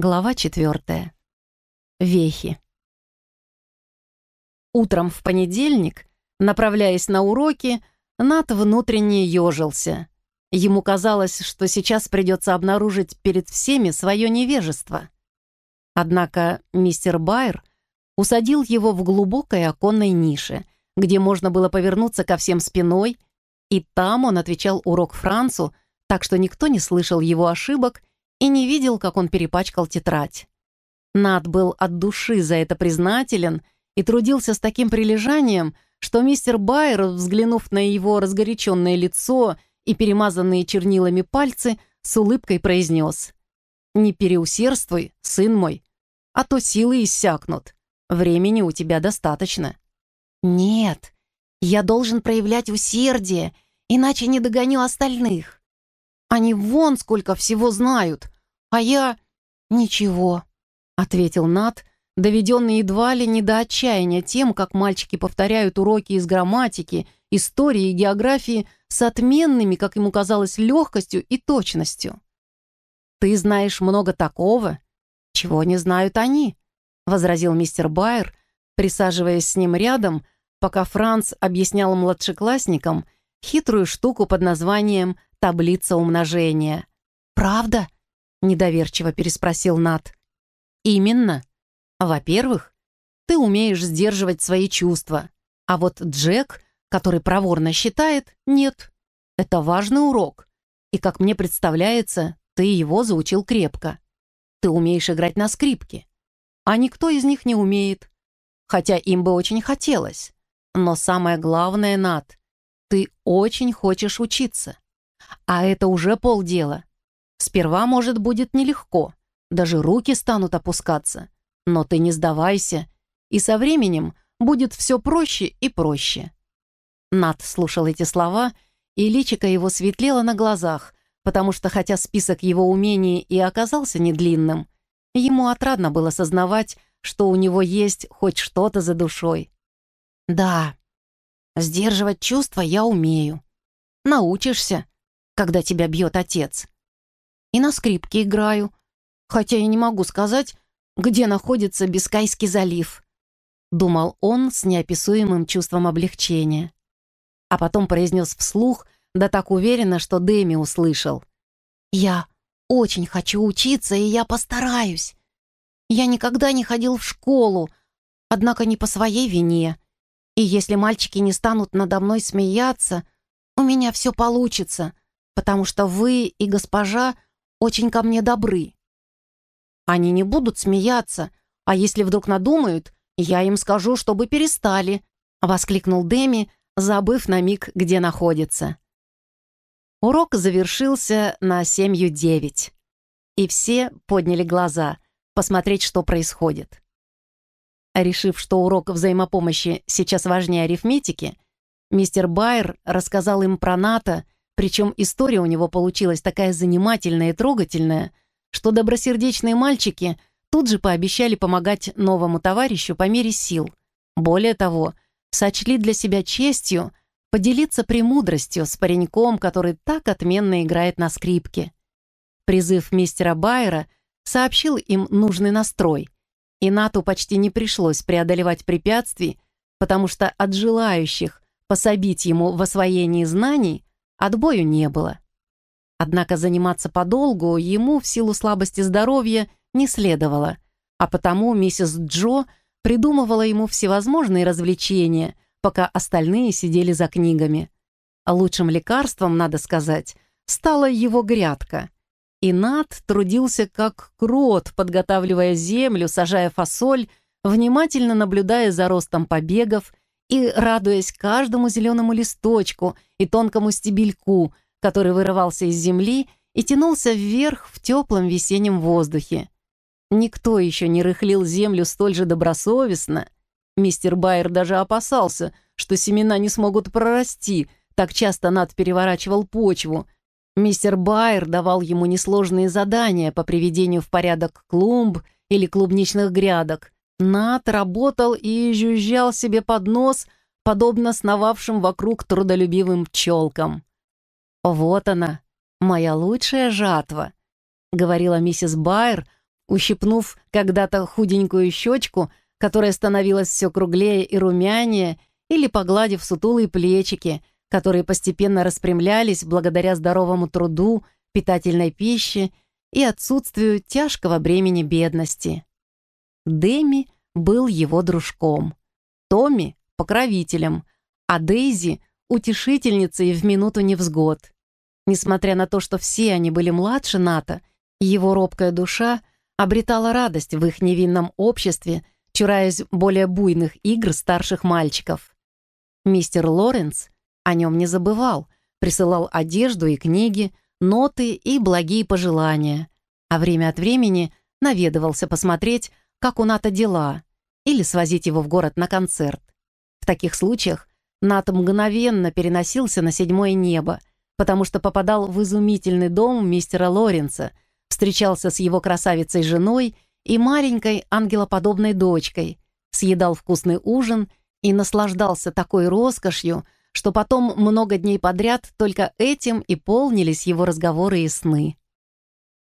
Глава четвертая. Вехи. Утром в понедельник, направляясь на уроки, Нат внутренне ежился. Ему казалось, что сейчас придется обнаружить перед всеми свое невежество. Однако мистер Байер усадил его в глубокой оконной нише, где можно было повернуться ко всем спиной, и там он отвечал урок Францу, так что никто не слышал его ошибок и не видел, как он перепачкал тетрадь. Над был от души за это признателен и трудился с таким прилежанием, что мистер Байер, взглянув на его разгоряченное лицо и перемазанные чернилами пальцы, с улыбкой произнес «Не переусердствуй, сын мой, а то силы иссякнут. Времени у тебя достаточно». «Нет, я должен проявлять усердие, иначе не догоню остальных». Они вон сколько всего знают, а я... ничего», — ответил Нат, доведенный едва ли не до отчаяния тем, как мальчики повторяют уроки из грамматики, истории и географии с отменными, как ему казалось, легкостью и точностью. «Ты знаешь много такого, чего не знают они», — возразил мистер Байер, присаживаясь с ним рядом, пока Франц объяснял младшеклассникам хитрую штуку под названием таблица умножения. «Правда?» — недоверчиво переспросил Нат. «Именно. Во-первых, ты умеешь сдерживать свои чувства, а вот Джек, который проворно считает, нет. Это важный урок, и, как мне представляется, ты его заучил крепко. Ты умеешь играть на скрипке, а никто из них не умеет, хотя им бы очень хотелось. Но самое главное, Нат, ты очень хочешь учиться. А это уже полдела. Сперва, может, будет нелегко, даже руки станут опускаться. Но ты не сдавайся, и со временем будет все проще и проще. Над слушал эти слова, и личико его светлело на глазах, потому что хотя список его умений и оказался недлинным, ему отрадно было сознавать, что у него есть хоть что-то за душой. «Да, сдерживать чувства я умею. Научишься, когда тебя бьет отец. И на скрипке играю, хотя я не могу сказать, где находится Бискайский залив», — думал он с неописуемым чувством облегчения. А потом произнес вслух, да так уверенно, что Дэми услышал. «Я очень хочу учиться, и я постараюсь. Я никогда не ходил в школу, однако не по своей вине. И если мальчики не станут надо мной смеяться, у меня все получится потому что вы и госпожа очень ко мне добры. Они не будут смеяться, а если вдруг надумают, я им скажу, чтобы перестали», — воскликнул Деми, забыв на миг, где находится. Урок завершился на семью девять, и все подняли глаза, посмотреть, что происходит. Решив, что урок взаимопомощи сейчас важнее арифметики, мистер Байер рассказал им про НАТО причем история у него получилась такая занимательная и трогательная, что добросердечные мальчики тут же пообещали помогать новому товарищу по мере сил. Более того, сочли для себя честью поделиться премудростью с пареньком, который так отменно играет на скрипке. Призыв мистера Байера сообщил им нужный настрой, и Нату почти не пришлось преодолевать препятствий, потому что от желающих пособить ему в освоении знаний Отбою не было. Однако заниматься подолгу ему в силу слабости здоровья не следовало, а потому миссис Джо придумывала ему всевозможные развлечения, пока остальные сидели за книгами. Лучшим лекарством, надо сказать, стала его грядка. И Над трудился как крот, подготавливая землю, сажая фасоль, внимательно наблюдая за ростом побегов и радуясь каждому зеленому листочку и тонкому стебельку, который вырывался из земли и тянулся вверх в теплом весеннем воздухе. Никто еще не рыхлил землю столь же добросовестно. Мистер Байер даже опасался, что семена не смогут прорасти, так часто Над переворачивал почву. Мистер Байер давал ему несложные задания по приведению в порядок клумб или клубничных грядок, Нат работал и жужжал себе под нос, подобно сновавшим вокруг трудолюбивым пчелкам. «Вот она, моя лучшая жатва», — говорила миссис Байер, ущипнув когда-то худенькую щечку, которая становилась все круглее и румянее, или погладив сутулые плечики, которые постепенно распрямлялись благодаря здоровому труду, питательной пище и отсутствию тяжкого бремени бедности. Дэми был его дружком, Томми — покровителем, а Дейзи — утешительницей в минуту невзгод. Несмотря на то, что все они были младше Ната, его робкая душа обретала радость в их невинном обществе, чураясь более буйных игр старших мальчиков. Мистер Лоренс о нем не забывал, присылал одежду и книги, ноты и благие пожелания, а время от времени наведывался посмотреть, как у Ната дела, или свозить его в город на концерт. В таких случаях Нат мгновенно переносился на седьмое небо, потому что попадал в изумительный дом мистера Лоренса, встречался с его красавицей женой и маленькой ангелоподобной дочкой, съедал вкусный ужин и наслаждался такой роскошью, что потом много дней подряд только этим и полнились его разговоры и сны.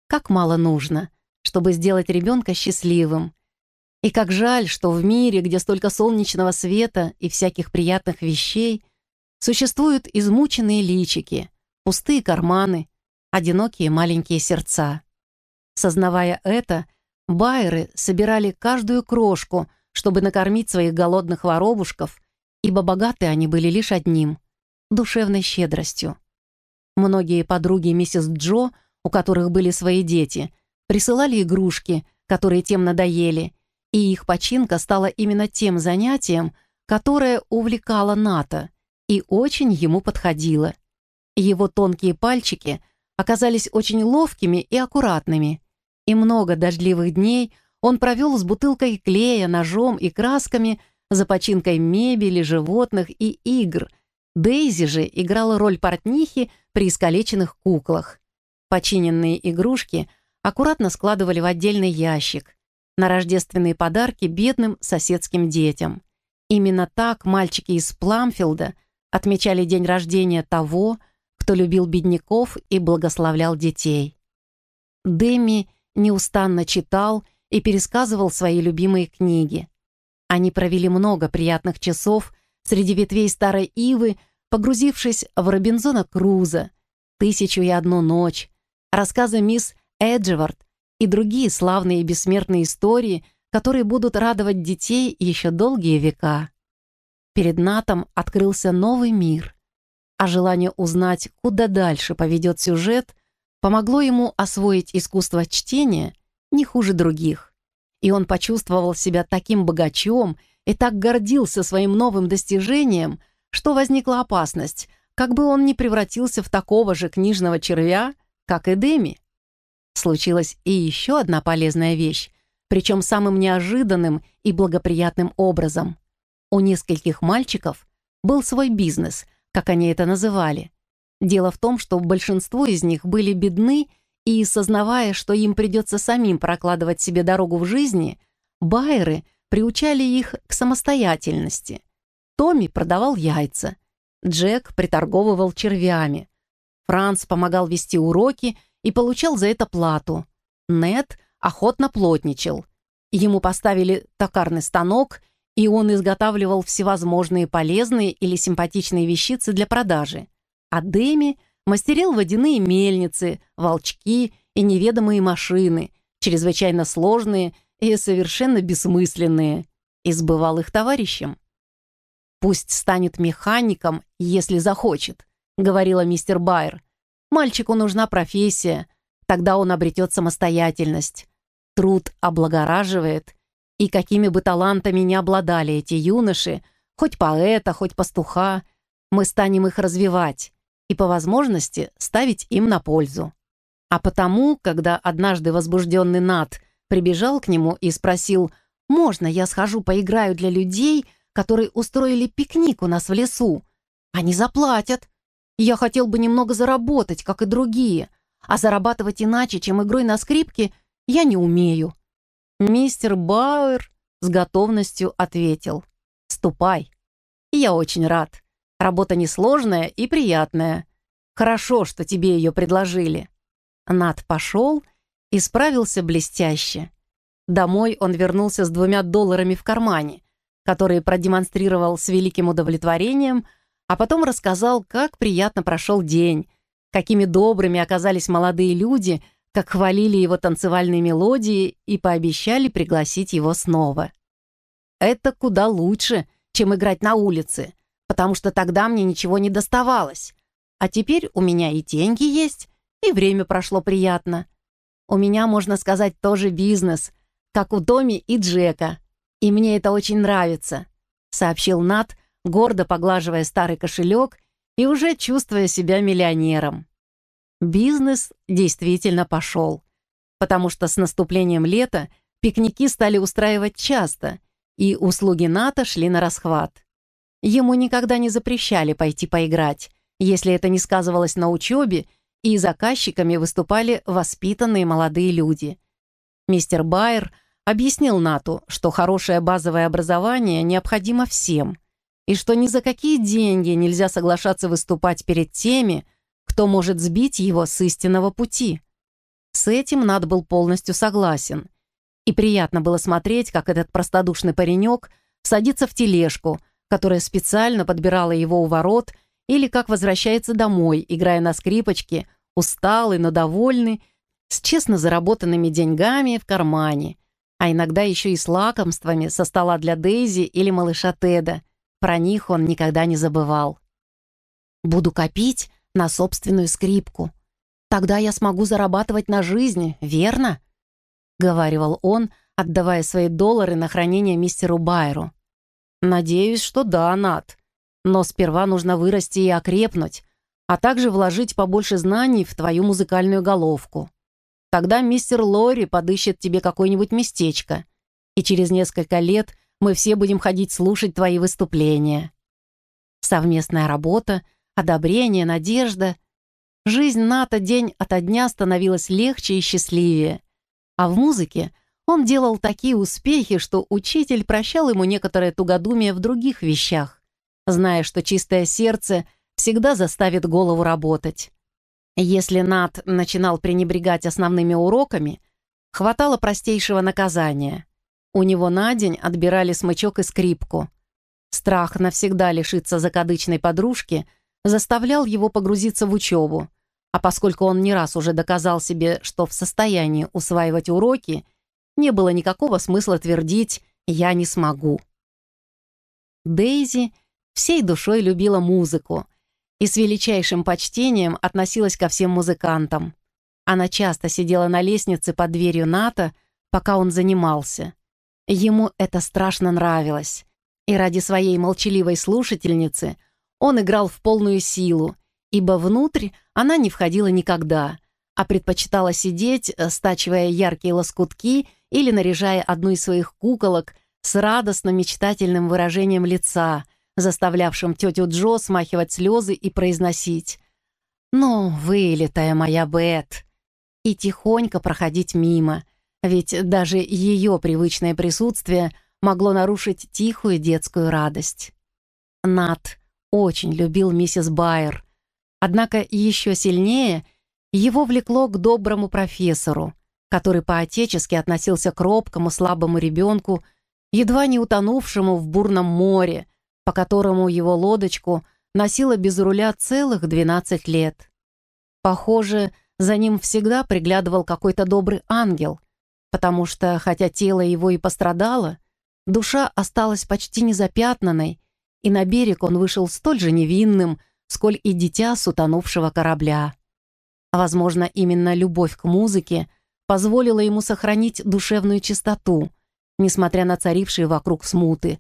Как мало нужно, чтобы сделать ребенка счастливым. И как жаль, что в мире, где столько солнечного света и всяких приятных вещей, существуют измученные личики, пустые карманы, одинокие маленькие сердца. Сознавая это, байеры собирали каждую крошку, чтобы накормить своих голодных воробушков, ибо богаты они были лишь одним — душевной щедростью. Многие подруги миссис Джо, у которых были свои дети, присылали игрушки, которые тем надоели, и их починка стала именно тем занятием, которое увлекало Ната и очень ему подходило. Его тонкие пальчики оказались очень ловкими и аккуратными, и много дождливых дней — он провел с бутылкой клея, ножом и красками за починкой мебели, животных и игр. Дейзи же играла роль портнихи при искалеченных куклах. Починенные игрушки аккуратно складывали в отдельный ящик на рождественные подарки бедным соседским детям. Именно так мальчики из Пламфилда отмечали день рождения того, кто любил бедняков и благословлял детей. Дэми неустанно читал и пересказывал свои любимые книги. Они провели много приятных часов среди ветвей старой ивы, погрузившись в Робинзона Круза, «Тысячу и одну ночь», рассказы мисс Эджевард и другие славные и бессмертные истории, которые будут радовать детей еще долгие века. Перед Натом открылся новый мир, а желание узнать, куда дальше поведет сюжет, помогло ему освоить искусство чтения не хуже других. И он почувствовал себя таким богачом и так гордился своим новым достижением, что возникла опасность, как бы он не превратился в такого же книжного червя, как и Деми. Случилась и еще одна полезная вещь, причем самым неожиданным и благоприятным образом. У нескольких мальчиков был свой бизнес, как они это называли. Дело в том, что большинство из них были бедны и, сознавая, что им придется самим прокладывать себе дорогу в жизни, байеры приучали их к самостоятельности. Томми продавал яйца, Джек приторговывал червями, Франц помогал вести уроки и получал за это плату, Нед охотно плотничал. Ему поставили токарный станок, и он изготавливал всевозможные полезные или симпатичные вещицы для продажи. А Дэми мастерил водяные мельницы, волчки и неведомые машины, чрезвычайно сложные и совершенно бессмысленные, и сбывал их товарищам. «Пусть станет механиком, если захочет», — говорила мистер Байер. «Мальчику нужна профессия, тогда он обретет самостоятельность. Труд облагораживает, и какими бы талантами ни обладали эти юноши, хоть поэта, хоть пастуха, мы станем их развивать, и по возможности ставить им на пользу. А потому, когда однажды возбужденный Нат прибежал к нему и спросил, «Можно я схожу поиграю для людей, которые устроили пикник у нас в лесу? Они заплатят. Я хотел бы немного заработать, как и другие, а зарабатывать иначе, чем игрой на скрипке, я не умею». Мистер Бауэр с готовностью ответил, «Ступай. Я очень рад. Работа несложная и приятная. Хорошо, что тебе ее предложили». Над пошел и справился блестяще. Домой он вернулся с двумя долларами в кармане, которые продемонстрировал с великим удовлетворением, а потом рассказал, как приятно прошел день, какими добрыми оказались молодые люди, как хвалили его танцевальные мелодии и пообещали пригласить его снова. «Это куда лучше, чем играть на улице, потому что тогда мне ничего не доставалось. А теперь у меня и деньги есть, и время прошло приятно. У меня, можно сказать, тоже бизнес, как у Томи и Джека, и мне это очень нравится», — сообщил Нат, гордо поглаживая старый кошелек и уже чувствуя себя миллионером. Бизнес действительно пошел, потому что с наступлением лета пикники стали устраивать часто, и услуги НАТО шли на расхват. Ему никогда не запрещали пойти поиграть, если это не сказывалось на учебе, и заказчиками выступали воспитанные молодые люди. Мистер Байер объяснил Нату, что хорошее базовое образование необходимо всем, и что ни за какие деньги нельзя соглашаться выступать перед теми, кто может сбить его с истинного пути. С этим Над был полностью согласен. И приятно было смотреть, как этот простодушный паренек садится в тележку, которая специально подбирала его у ворот, или как возвращается домой, играя на скрипочке, усталый, но довольный, с честно заработанными деньгами в кармане, а иногда еще и с лакомствами со стола для Дейзи или малыша Теда. Про них он никогда не забывал. «Буду копить на собственную скрипку. Тогда я смогу зарабатывать на жизнь, верно?» — говаривал он, отдавая свои доллары на хранение мистеру Байру. «Надеюсь, что да, Нат. Но сперва нужно вырасти и окрепнуть, а также вложить побольше знаний в твою музыкальную головку. Тогда мистер Лори подыщет тебе какое-нибудь местечко, и через несколько лет мы все будем ходить слушать твои выступления». Совместная работа — одобрение, надежда. Жизнь Ната день ото дня становилась легче и счастливее. А в музыке он делал такие успехи, что учитель прощал ему некоторое тугодумие в других вещах, зная, что чистое сердце всегда заставит голову работать. Если Нат начинал пренебрегать основными уроками, хватало простейшего наказания. У него на день отбирали смычок и скрипку. Страх навсегда лишиться закадычной подружки заставлял его погрузиться в учебу, а поскольку он не раз уже доказал себе, что в состоянии усваивать уроки, не было никакого смысла твердить «я не смогу». Дейзи всей душой любила музыку и с величайшим почтением относилась ко всем музыкантам. Она часто сидела на лестнице под дверью Ната, пока он занимался. Ему это страшно нравилось, и ради своей молчаливой слушательницы он играл в полную силу, ибо внутрь она не входила никогда, а предпочитала сидеть, э, стачивая яркие лоскутки или наряжая одну из своих куколок с радостно-мечтательным выражением лица, заставлявшим тетю Джо смахивать слезы и произносить «Ну, вылетая моя Бет!» и тихонько проходить мимо, ведь даже ее привычное присутствие могло нарушить тихую детскую радость. Над очень любил миссис Байер. Однако еще сильнее его влекло к доброму профессору, который по-отечески относился к робкому слабому ребенку, едва не утонувшему в бурном море, по которому его лодочку носила без руля целых 12 лет. Похоже, за ним всегда приглядывал какой-то добрый ангел, потому что, хотя тело его и пострадало, душа осталась почти незапятнанной, и на берег он вышел столь же невинным, сколь и дитя с утонувшего корабля. Возможно, именно любовь к музыке позволила ему сохранить душевную чистоту, несмотря на царившие вокруг смуты.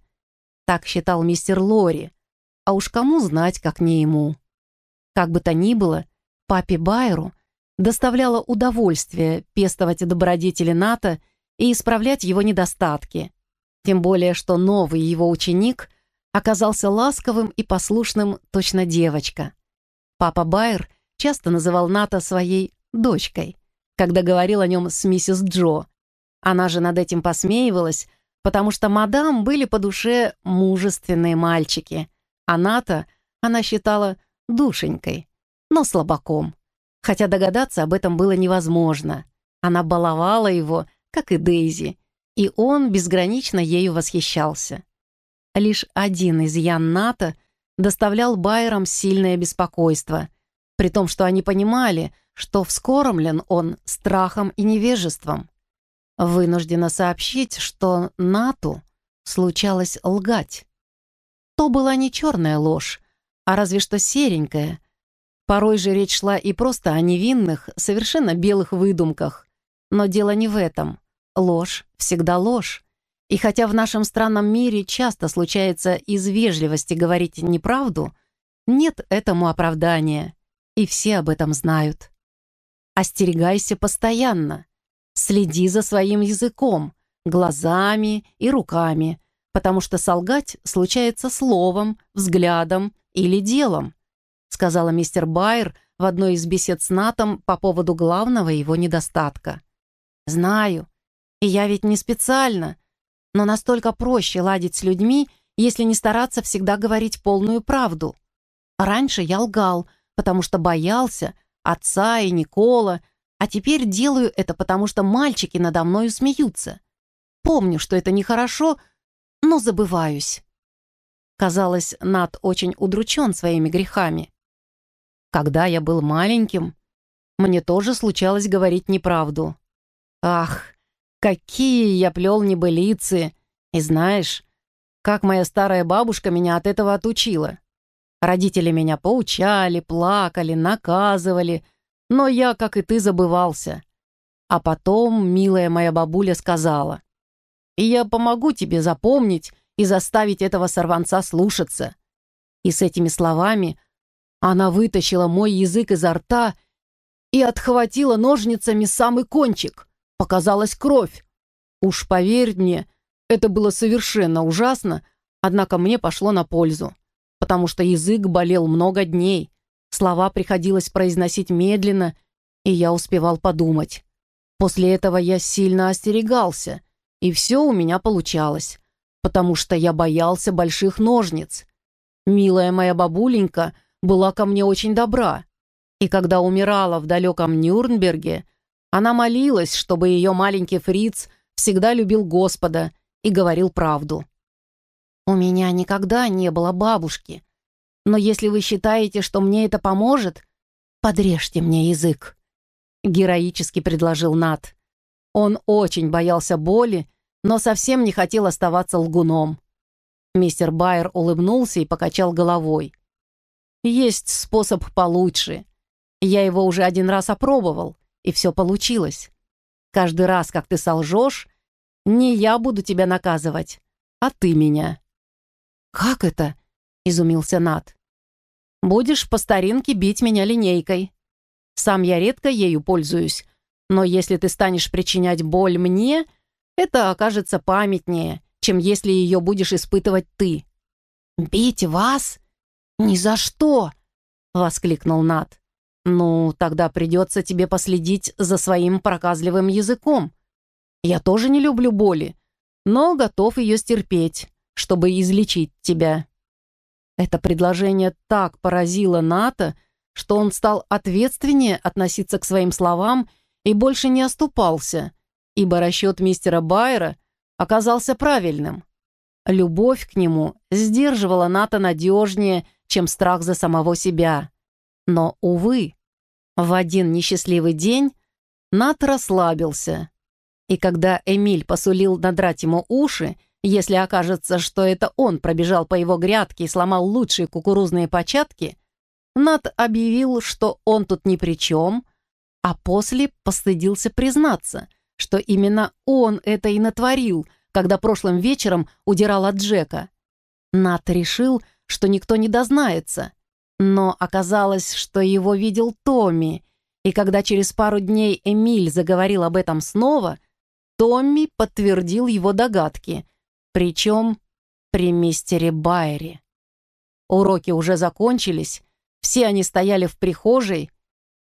Так считал мистер Лори, а уж кому знать, как не ему. Как бы то ни было, папе Байеру доставляло удовольствие пестовать добродетели НАТО и исправлять его недостатки, тем более что новый его ученик оказался ласковым и послушным точно девочка. Папа Байер часто называл Ната своей «дочкой», когда говорил о нем с миссис Джо. Она же над этим посмеивалась, потому что мадам были по душе мужественные мальчики, а Ната она считала душенькой, но слабаком. Хотя догадаться об этом было невозможно. Она баловала его, как и Дейзи, и он безгранично ею восхищался. Лишь один из Ян НАТО доставлял Байерам сильное беспокойство, при том, что они понимали, что вскормлен он страхом и невежеством. Вынуждена сообщить, что Нату случалось лгать. То была не черная ложь, а разве что серенькая. Порой же речь шла и просто о невинных, совершенно белых выдумках. Но дело не в этом. Ложь всегда ложь. И хотя в нашем странном мире часто случается из вежливости говорить неправду, нет этому оправдания, и все об этом знают. Остерегайся постоянно. Следи за своим языком, глазами и руками, потому что солгать случается словом, взглядом или делом, сказала мистер Байер в одной из бесед с Натом по поводу главного его недостатка. «Знаю, и я ведь не специально, но настолько проще ладить с людьми, если не стараться всегда говорить полную правду. Раньше я лгал, потому что боялся отца и Никола, а теперь делаю это, потому что мальчики надо мною смеются. Помню, что это нехорошо, но забываюсь. Казалось, Над очень удручен своими грехами. Когда я был маленьким, мне тоже случалось говорить неправду. Ах, какие я плел небылицы! И знаешь, как моя старая бабушка меня от этого отучила. Родители меня поучали, плакали, наказывали, но я, как и ты, забывался. А потом милая моя бабуля сказала, «И я помогу тебе запомнить и заставить этого сорванца слушаться». И с этими словами она вытащила мой язык изо рта и отхватила ножницами самый кончик. Показалась кровь. Уж поверь мне, это было совершенно ужасно, однако мне пошло на пользу потому что язык болел много дней, слова приходилось произносить медленно, и я успевал подумать. После этого я сильно остерегался, и все у меня получалось, потому что я боялся больших ножниц. Милая моя бабуленька была ко мне очень добра, и когда умирала в далеком Нюрнберге, она молилась, чтобы ее маленький фриц всегда любил Господа и говорил правду. «У меня никогда не было бабушки. Но если вы считаете, что мне это поможет, подрежьте мне язык», — героически предложил Нат. Он очень боялся боли, но совсем не хотел оставаться лгуном. Мистер Байер улыбнулся и покачал головой. «Есть способ получше. Я его уже один раз опробовал, и все получилось. Каждый раз, как ты солжешь, не я буду тебя наказывать, а ты меня». «Как это?» — изумился Нат. «Будешь по старинке бить меня линейкой. Сам я редко ею пользуюсь, но если ты станешь причинять боль мне, это окажется памятнее, чем если ее будешь испытывать ты». «Бить вас? Ни за что!» — воскликнул Нат. «Ну, тогда придется тебе последить за своим проказливым языком. Я тоже не люблю боли, но готов ее стерпеть чтобы излечить тебя». Это предложение так поразило Ната, что он стал ответственнее относиться к своим словам и больше не оступался, ибо расчет мистера Байера оказался правильным. Любовь к нему сдерживала Ната надежнее, чем страх за самого себя. Но, увы, в один несчастливый день Нат расслабился. И когда Эмиль посулил надрать ему уши если окажется, что это он пробежал по его грядке и сломал лучшие кукурузные початки, Нат объявил, что он тут ни при чем, а после постыдился признаться, что именно он это и натворил, когда прошлым вечером удирал от Джека. Нат решил, что никто не дознается, но оказалось, что его видел Томми, и когда через пару дней Эмиль заговорил об этом снова, Томми подтвердил его догадки — причем при мистере Байере. Уроки уже закончились, все они стояли в прихожей,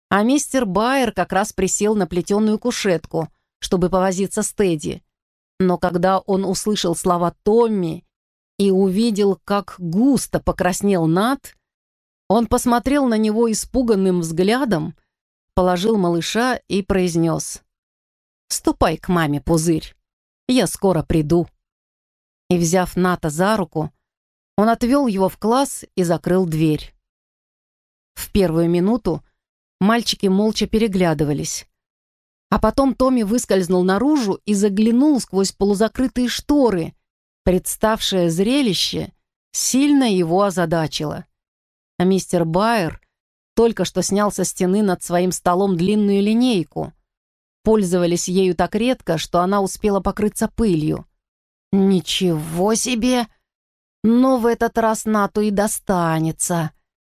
а мистер Байер как раз присел на плетеную кушетку, чтобы повозиться с Тедди. Но когда он услышал слова Томми и увидел, как густо покраснел Нат, он посмотрел на него испуганным взглядом, положил малыша и произнес «Ступай к маме, пузырь». я скоро приду». И, взяв Ната за руку, он отвел его в класс и закрыл дверь. В первую минуту мальчики молча переглядывались. А потом Томми выскользнул наружу и заглянул сквозь полузакрытые шторы. Представшее зрелище сильно его озадачило. А мистер Байер только что снял со стены над своим столом длинную линейку. Пользовались ею так редко, что она успела покрыться пылью. «Ничего себе! Но в этот раз Нату и достанется.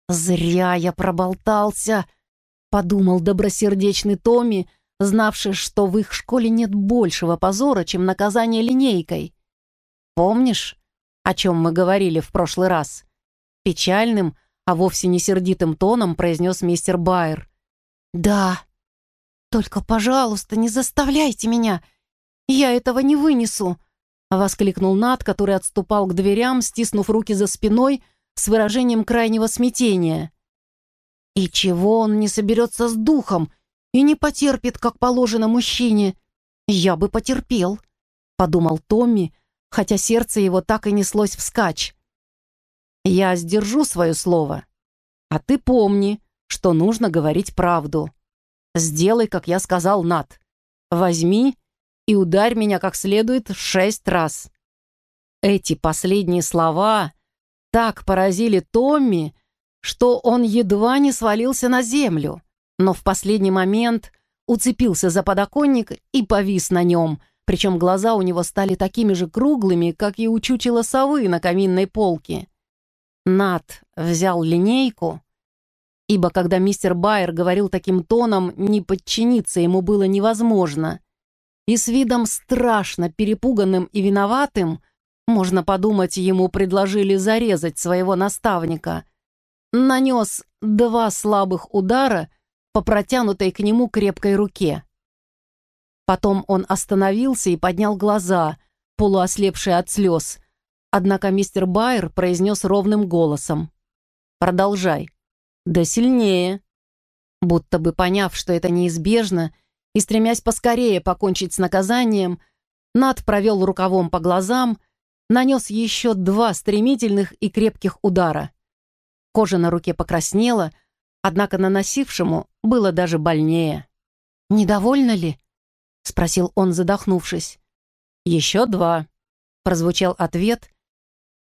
Зря я проболтался», — подумал добросердечный Томми, знавший, что в их школе нет большего позора, чем наказание линейкой. «Помнишь, о чем мы говорили в прошлый раз?» Печальным, а вовсе не сердитым тоном произнес мистер Байер. «Да, только, пожалуйста, не заставляйте меня. Я этого не вынесу», — воскликнул Нат, который отступал к дверям, стиснув руки за спиной с выражением крайнего смятения. «И чего он не соберется с духом и не потерпит, как положено мужчине? Я бы потерпел», — подумал Томми, хотя сердце его так и неслось вскачь. «Я сдержу свое слово, а ты помни, что нужно говорить правду. Сделай, как я сказал, Нат. Возьми и ударь меня как следует шесть раз». Эти последние слова так поразили Томми, что он едва не свалился на землю, но в последний момент уцепился за подоконник и повис на нем, причем глаза у него стали такими же круглыми, как и у чучела совы на каминной полке. Нат взял линейку, ибо когда мистер Байер говорил таким тоном, не подчиниться ему было невозможно, и с видом страшно перепуганным и виноватым, можно подумать, ему предложили зарезать своего наставника, нанес два слабых удара по протянутой к нему крепкой руке. Потом он остановился и поднял глаза, полуослепшие от слез, однако мистер Байер произнес ровным голосом. «Продолжай. Да сильнее». Будто бы поняв, что это неизбежно, и стремясь поскорее покончить с наказанием, Над провел рукавом по глазам, нанес еще два стремительных и крепких удара. Кожа на руке покраснела, однако наносившему было даже больнее. «Недовольно ли?» — спросил он, задохнувшись. «Еще два», — прозвучал ответ,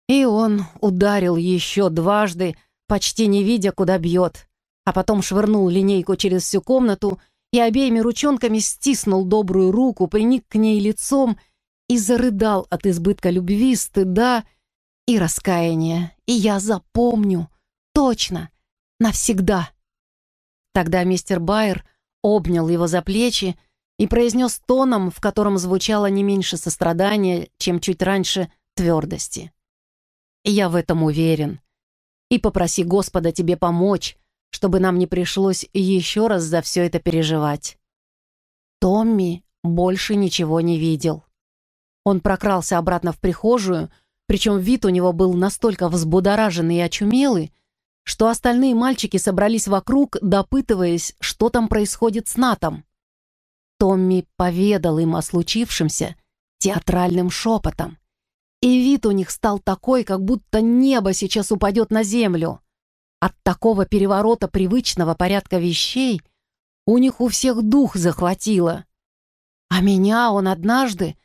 и он ударил еще дважды, почти не видя, куда бьет, а потом швырнул линейку через всю комнату и обеими ручонками стиснул добрую руку, приник к ней лицом и зарыдал от избытка любви, стыда и раскаяния. И я запомню, точно, навсегда. Тогда мистер Байер обнял его за плечи и произнес тоном, в котором звучало не меньше сострадания, чем чуть раньше твердости. «Я в этом уверен. И попроси Господа тебе помочь, чтобы нам не пришлось еще раз за все это переживать». Томми больше ничего не видел. Он прокрался обратно в прихожую, причем вид у него был настолько взбудораженный и очумелый, что остальные мальчики собрались вокруг, допытываясь, что там происходит с Натом. Томми поведал им о случившемся театральным шепотом. И вид у них стал такой, как будто небо сейчас упадет на землю. От такого переворота привычного порядка вещей у них у всех дух захватило. А меня он однажды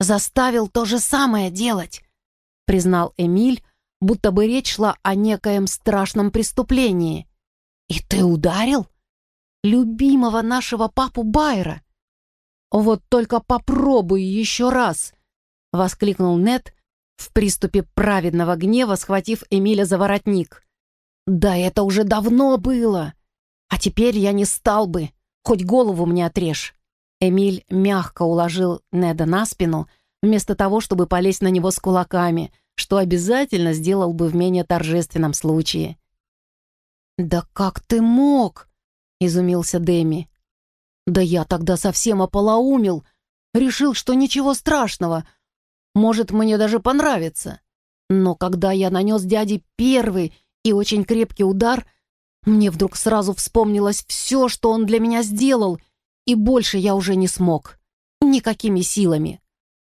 заставил то же самое делать», — признал Эмиль, будто бы речь шла о некоем страшном преступлении. «И ты ударил? Любимого нашего папу Байра?» «Вот только попробуй еще раз!» — воскликнул Нет в приступе праведного гнева, схватив Эмиля за воротник. «Да это уже давно было! А теперь я не стал бы, хоть голову мне отрежь!» Эмиль мягко уложил Неда на спину, вместо того, чтобы полезть на него с кулаками, что обязательно сделал бы в менее торжественном случае. «Да как ты мог?» — изумился Дэми. «Да я тогда совсем ополоумил. Решил, что ничего страшного. Может, мне даже понравится. Но когда я нанес дяде первый и очень крепкий удар, мне вдруг сразу вспомнилось все, что он для меня сделал — и больше я уже не смог. Никакими силами.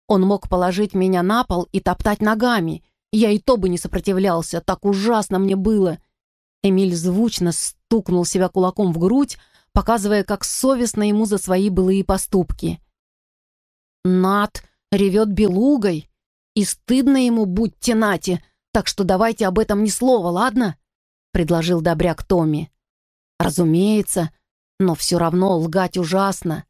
Он мог положить меня на пол и топтать ногами. Я и то бы не сопротивлялся, так ужасно мне было. Эмиль звучно стукнул себя кулаком в грудь, показывая, как совестно ему за свои былые поступки. «Над ревет белугой, и стыдно ему, будьте нати, так что давайте об этом ни слова, ладно?» — предложил добряк Томми. «Разумеется, но все равно лгать ужасно».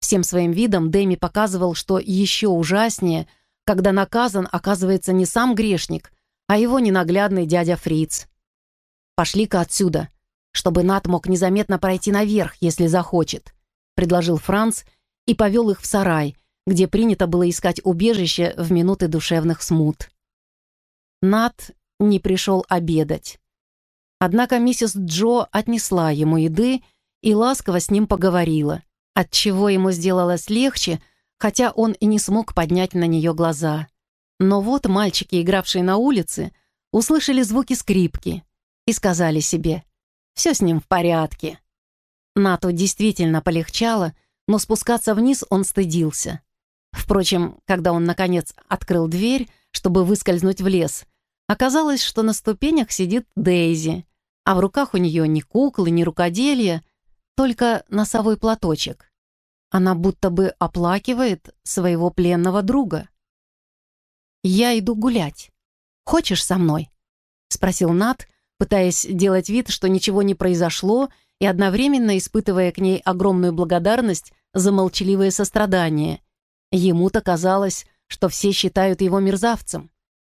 Всем своим видом Дэми показывал, что еще ужаснее, когда наказан оказывается не сам грешник, а его ненаглядный дядя Фриц. «Пошли-ка отсюда, чтобы Нат мог незаметно пройти наверх, если захочет», предложил Франц и повел их в сарай, где принято было искать убежище в минуты душевных смут. Нат не пришел обедать. Однако миссис Джо отнесла ему еды и ласково с ним поговорила, отчего ему сделалось легче, хотя он и не смог поднять на нее глаза. Но вот мальчики, игравшие на улице, услышали звуки скрипки и сказали себе «все с ним в порядке». Нату действительно полегчало, но спускаться вниз он стыдился. Впрочем, когда он, наконец, открыл дверь, чтобы выскользнуть в лес, оказалось, что на ступенях сидит Дейзи, а в руках у нее ни куклы, ни рукоделия, только носовой платочек. Она будто бы оплакивает своего пленного друга. «Я иду гулять. Хочешь со мной?» — спросил Нат, пытаясь делать вид, что ничего не произошло, и одновременно испытывая к ней огромную благодарность за молчаливое сострадание — Ему-то казалось, что все считают его мерзавцем.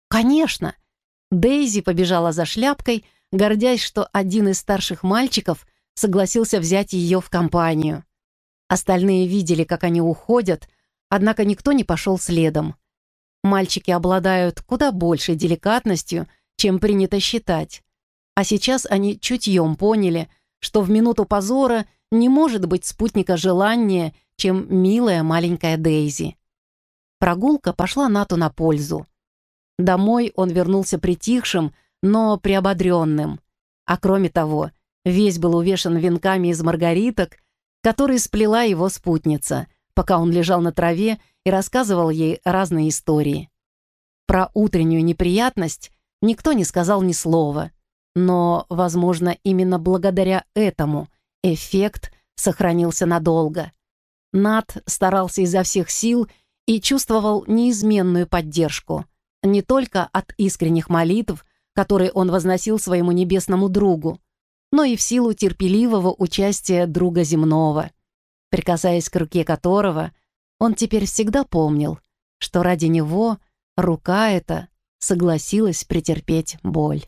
Конечно! Дейзи побежала за шляпкой, гордясь, что один из старших мальчиков согласился взять ее в компанию. Остальные видели, как они уходят, однако никто не пошел следом. Мальчики обладают куда большей деликатностью, чем принято считать. А сейчас они чутьем поняли, что в минуту позора не может быть спутника желания чем милая маленькая Дейзи. Прогулка пошла Нату на пользу. Домой он вернулся притихшим, но приободренным. А кроме того, весь был увешан венками из маргариток, которые сплела его спутница, пока он лежал на траве и рассказывал ей разные истории. Про утреннюю неприятность никто не сказал ни слова, но, возможно, именно благодаря этому эффект сохранился надолго — Над старался изо всех сил и чувствовал неизменную поддержку. Не только от искренних молитв, которые он возносил своему небесному другу, но и в силу терпеливого участия друга земного, прикасаясь к руке которого он теперь всегда помнил, что ради него рука эта согласилась претерпеть боль.